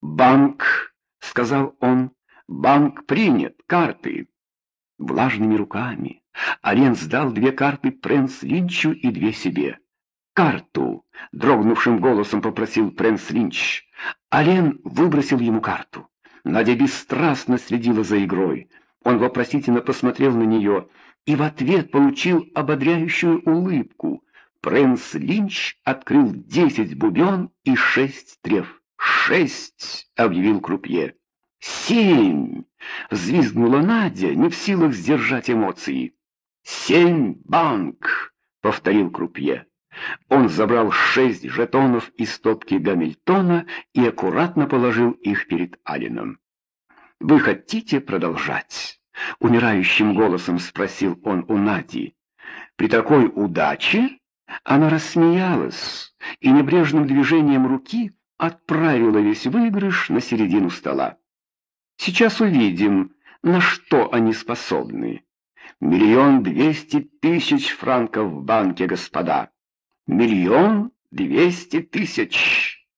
«Банк», — сказал он, — «банк принят, карты». Влажными руками Ален сдал две карты Прэнс Линчу и две себе. «Карту!» — дрогнувшим голосом попросил Прэнс Линч. Ален выбросил ему карту. Надя бесстрастно следила за игрой. Он вопросительно посмотрел на нее и в ответ получил ободряющую улыбку. Прэнс Линч открыл десять бубен и шесть треф. «Шесть!» — объявил крупье. «Семь!» — взвизгнула Надя, не в силах сдержать эмоции. «Семь банк!» — повторил крупье. Он забрал шесть жетонов из стопки Гамильтона и аккуратно положил их перед Алином. «Вы хотите продолжать?» — умирающим голосом спросил он у Нади. «При такой удаче?» Она рассмеялась и небрежным движением руки отправила весь выигрыш на середину стола. «Сейчас увидим, на что они способны. Миллион двести тысяч франков в банке, господа!» Миллион двести тысяч.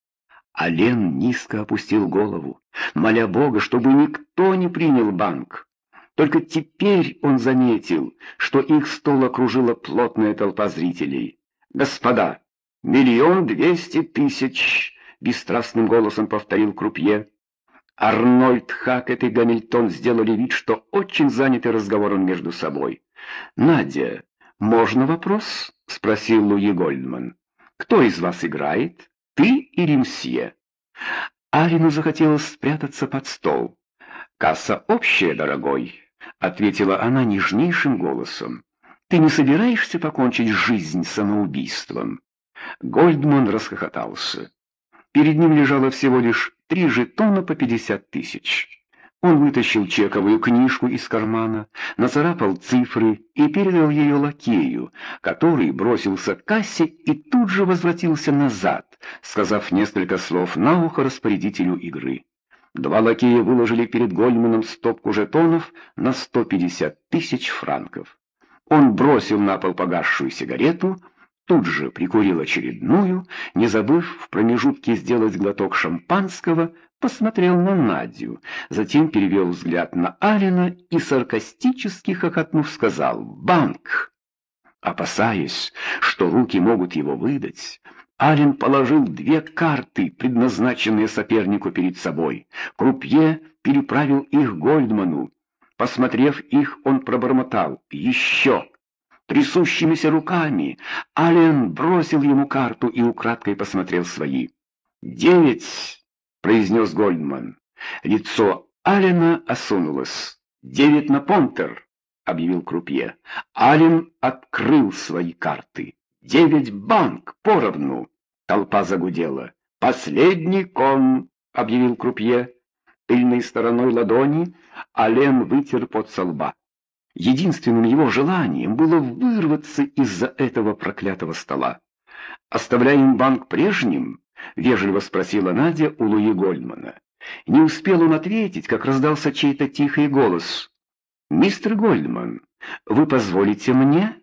Ален низко опустил голову, моля Бога, чтобы никто не принял банк. Только теперь он заметил, что их стол окружила плотная толпа зрителей. «Господа, миллион двести тысяч!» — бесстрастным голосом повторил крупье. Арнольд Хакет и Гамильтон сделали вид, что очень заняты разговором между собой. «Надя, можно вопрос?» — спросил Луи Гольдман. «Кто из вас играет? Ты или мсье?» Арину захотелось спрятаться под стол. «Касса общая, дорогой», — ответила она нежнейшим голосом. «Ты не собираешься покончить жизнь самоубийством?» Гольдман расхохотался. Перед ним лежало всего лишь три жетона по пятьдесят тысяч. Он вытащил чековую книжку из кармана, нацарапал цифры и передал ее лакею, который бросился к кассе и тут же возвратился назад, сказав несколько слов на ухо распорядителю игры. Два лакея выложили перед Гольманом стопку жетонов на 150 тысяч франков. Он бросил на пол погасшую сигарету, тут же прикурил очередную, не забыв в промежутке сделать глоток шампанского, посмотрел на Надю, затем перевел взгляд на Алина и, саркастически хохотнув, сказал «Банк!». Опасаясь, что руки могут его выдать, Ален положил две карты, предназначенные сопернику перед собой. Крупье переправил их Гольдману. Посмотрев их, он пробормотал «Еще!». Трясущимися руками Ален бросил ему карту и украдкой посмотрел свои. «Девять!» — произнес Гольдман. Лицо Алина осунулось. «Девять на понтер», — объявил крупье. Ален открыл свои карты. «Девять банк поровну». Толпа загудела. «Последний кон», — объявил крупье. Тыльной стороной ладони Ален вытер под со лба. Единственным его желанием было вырваться из-за этого проклятого стола. «Оставляем банк прежним?» — вежливо спросила Надя у Луи Гольдмана. Не успел он ответить, как раздался чей-то тихий голос. «Мистер Гольдман, вы позволите мне?»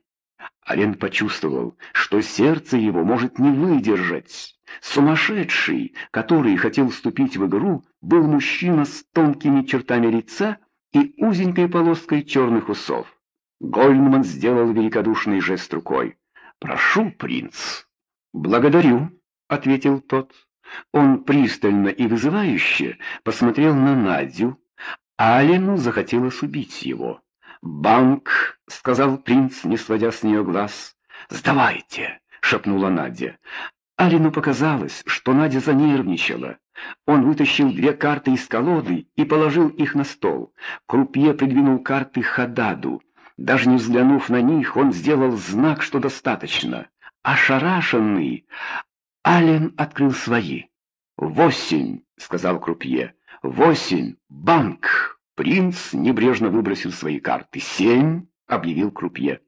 Ален почувствовал, что сердце его может не выдержать. Сумасшедший, который хотел вступить в игру, был мужчина с тонкими чертами лица и узенькой полоской черных усов. Гольдман сделал великодушный жест рукой. «Прошу, принц». «Благодарю», — ответил тот. Он пристально и вызывающе посмотрел на Надю. Алину захотелось убить его. «Банк», — сказал принц, не сводя с нее глаз. «Сдавайте», — шепнула Надя. Алину показалось, что Надя занервничала. Он вытащил две карты из колоды и положил их на стол. Крупье придвинул карты Хададу. Даже не взглянув на них, он сделал знак, что достаточно. Ошарашенный, Ален открыл свои. «Восемь», — сказал крупье. «Восемь. Банк». Принц небрежно выбросил свои карты. «Семь», — объявил крупье.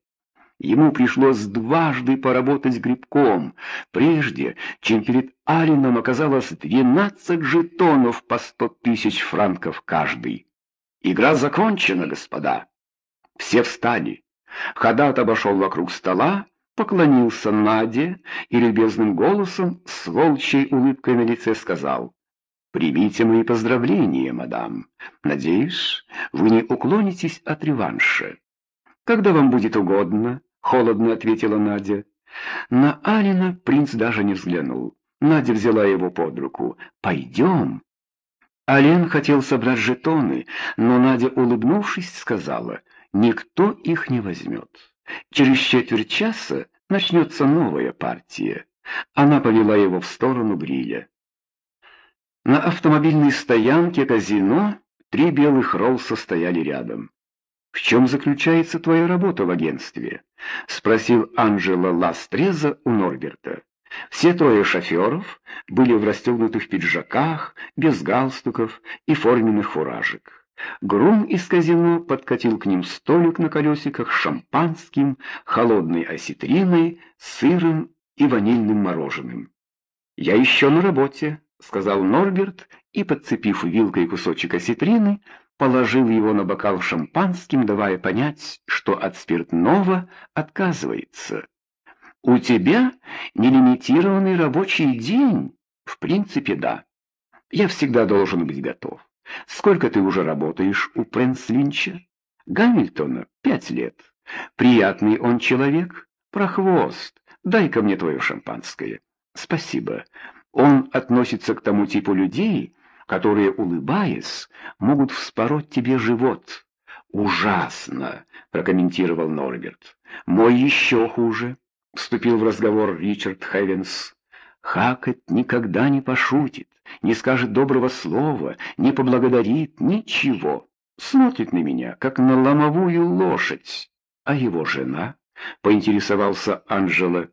Ему пришлось дважды поработать грибком, прежде чем перед Алином оказалось двенадцать жетонов по сто тысяч франков каждый. «Игра закончена, господа!» Все встали. Хадат обошел вокруг стола, поклонился Наде и любезным голосом с волчьей улыбкой на лице сказал Примите мои поздравления, мадам. Надеюсь, вы не уклонитесь от реванша. Когда вам будет угодно, — холодно ответила Надя. На Алина принц даже не взглянул. Надя взяла его под руку. «Пойдем». Ален хотел собрать жетоны, но Надя, улыбнувшись, сказала, «Никто их не возьмет. Через четверть часа начнется новая партия». Она повела его в сторону гриля. На автомобильной стоянке казино три белых Роллса стояли рядом. «В чем заключается твоя работа в агентстве?» — спросил Анжела Ластреза у Норберта. Все трое шоферов были в расстегнутых пиджаках, без галстуков и форменных фуражек. Грум из казино подкатил к ним столик на колесиках с шампанским, холодной осетриной, сыром и ванильным мороженым. «Я еще на работе», — сказал Норберт, и, подцепив вилкой кусочек осетрины, положил его на бокал шампанским, давая понять, что от спиртного отказывается. «У тебя нелимитированный рабочий день?» «В принципе, да. Я всегда должен быть готов. Сколько ты уже работаешь у Прэнс-Линча?» «Гамильтона пять лет. Приятный он человек. Прохвост. Дай-ка мне твое шампанское». «Спасибо. Он относится к тому типу людей, которые, улыбаясь, могут вспороть тебе живот. «Ужасно!» — прокомментировал Норберт. «Мой еще хуже!» — вступил в разговор Ричард Хевенс. «Хакет никогда не пошутит, не скажет доброго слова, не поблагодарит, ничего. Смотрит на меня, как на ломовую лошадь. А его жена?» — поинтересовался Анжела.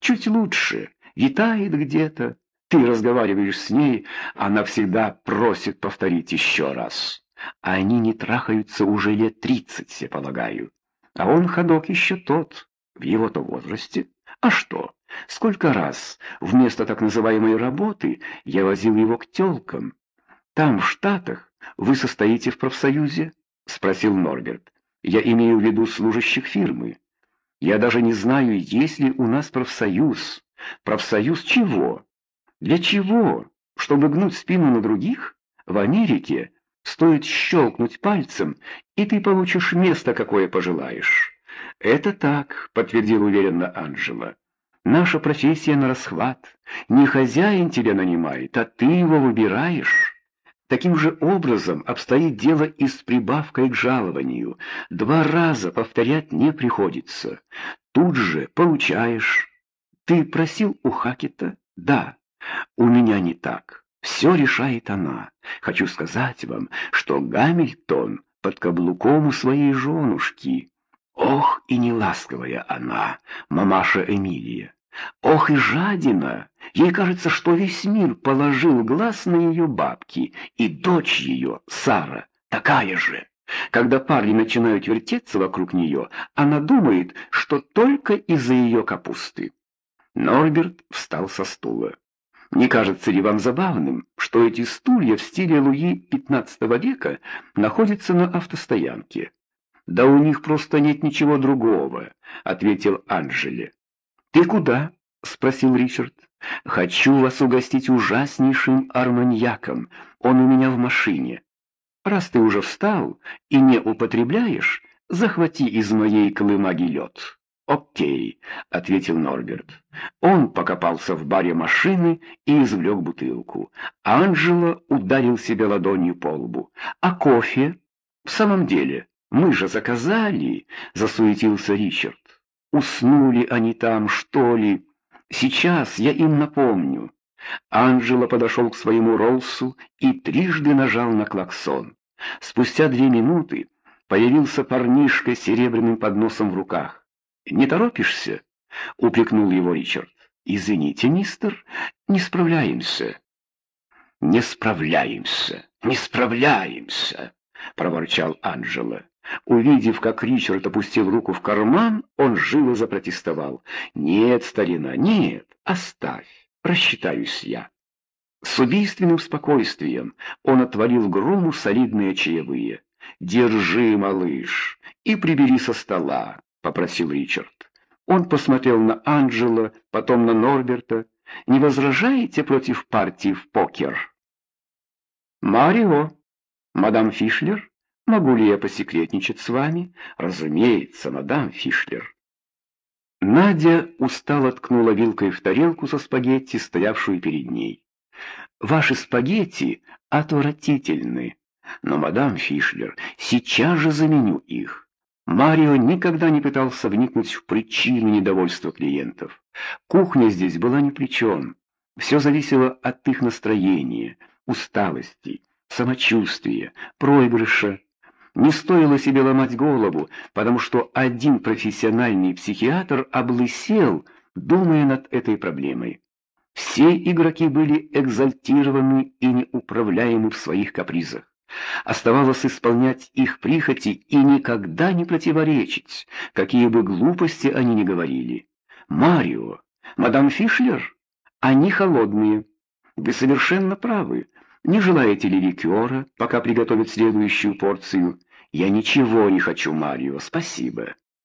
«Чуть лучше, витает где-то, ты разговариваешь с ней, она всегда просит повторить еще раз. А они не трахаются уже лет тридцать, я полагаю. А он ходок еще тот, в его-то возрасте. А что? Сколько раз вместо так называемой работы я возил его к телкам? Там, в Штатах, вы состоите в профсоюзе? Спросил Норберт. Я имею в виду служащих фирмы. Я даже не знаю, есть ли у нас профсоюз. Профсоюз чего? Для чего? Чтобы гнуть спину на других? В Америке стоит щелкнуть пальцем, и ты получишь место, какое пожелаешь. Это так, подтвердил уверенно Анжела. Наша профессия на расхват. Не хозяин тебя нанимает, а ты его выбираешь. Таким же образом обстоит дело и с прибавкой к жалованию. Два раза повторять не приходится. Тут же получаешь. Ты просил у Хакета? Да. У меня не так. Все решает она. Хочу сказать вам, что Гамильтон под каблуком у своей женушки. Ох, и неласковая она, мамаша Эмилия. Ох и жадина! Ей кажется, что весь мир положил глаз на ее бабки, и дочь ее, Сара, такая же. Когда парни начинают вертеться вокруг нее, она думает, что только из-за ее капусты. Норберт встал со стула. Не кажется ли вам забавным, что эти стулья в стиле Луи XV века находятся на автостоянке? Да у них просто нет ничего другого, ответил Анжели. Ты куда? спросил Ричард. Хочу вас угостить ужаснейшим арманьяком. Он у меня в машине. Раз ты уже встал и не употребляешь, захвати из моей колымаги лед. «Окей», — ответил Норберт. Он покопался в баре машины и извлек бутылку. Анжела ударил себя ладонью по лбу. «А кофе?» «В самом деле, мы же заказали», — засуетился Ричард. «Уснули они там, что ли? Сейчас я им напомню». Анжела подошел к своему Роллсу и трижды нажал на клаксон. Спустя две минуты появился парнишка с серебряным подносом в руках. «Не торопишься?» — упрекнул его Ричард. «Извините, мистер, не справляемся». «Не справляемся, не справляемся!» — проворчал Анджело. Увидев, как Ричард опустил руку в карман, он живо запротестовал. «Нет, старина, нет, оставь, рассчитаюсь я». С убийственным спокойствием он отвалил Грому солидные чаевые. «Держи, малыш, и прибери со стола. — попросил Ричард. Он посмотрел на Анджела, потом на Норберта. «Не возражаете против партии в покер?» Марио, мадам Фишлер, могу ли я посекретничать с вами? Разумеется, мадам Фишлер. Надя устало ткнула вилкой в тарелку со спагетти, стоявшую перед ней. «Ваши спагетти отвратительны, но, мадам Фишлер, сейчас же заменю их». Марио никогда не пытался вникнуть в причину недовольства клиентов. Кухня здесь была ни при чем. Все зависело от их настроения, усталости, самочувствия, проигрыша. Не стоило себе ломать голову, потому что один профессиональный психиатр облысел, думая над этой проблемой. Все игроки были экзальтированы и неуправляемы в своих капризах. Оставалось исполнять их прихоти и никогда не противоречить, какие бы глупости они ни говорили. «Марио, мадам Фишлер, они холодные. Вы совершенно правы. Не желаете ли ликера, пока приготовят следующую порцию? Я ничего не хочу, Марио, спасибо».